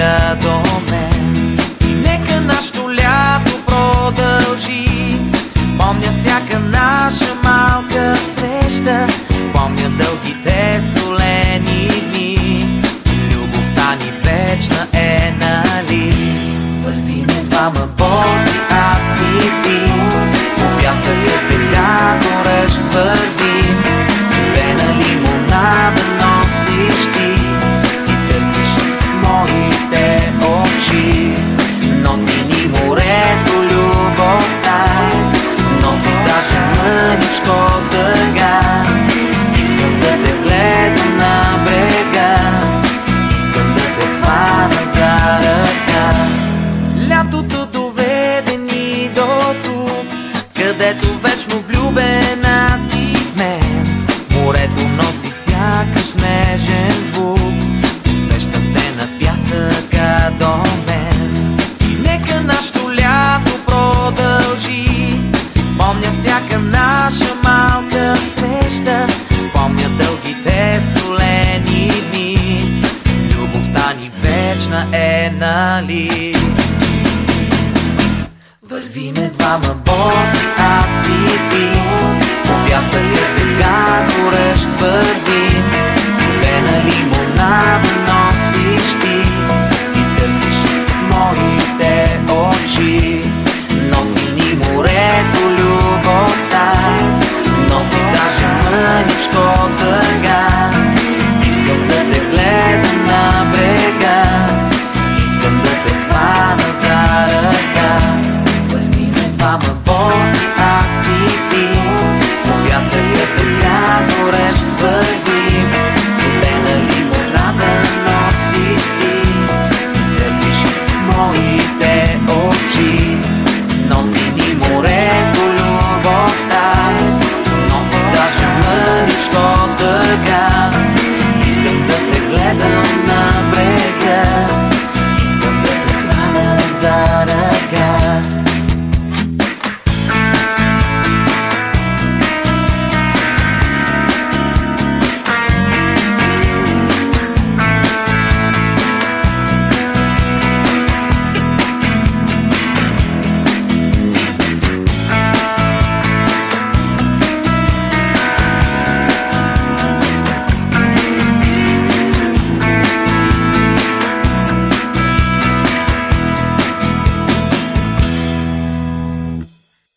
I don't Me вечна е, нали? Вървиме двама боси, аз и двама бос, аз и ти. По пясъка така горещ вървим Студена лимонада носиш ти. Търсиш моите очи. Носи ни морето любовта. Носи даже мъничко така, Искам да те гледам на брега. Искам да те хвана за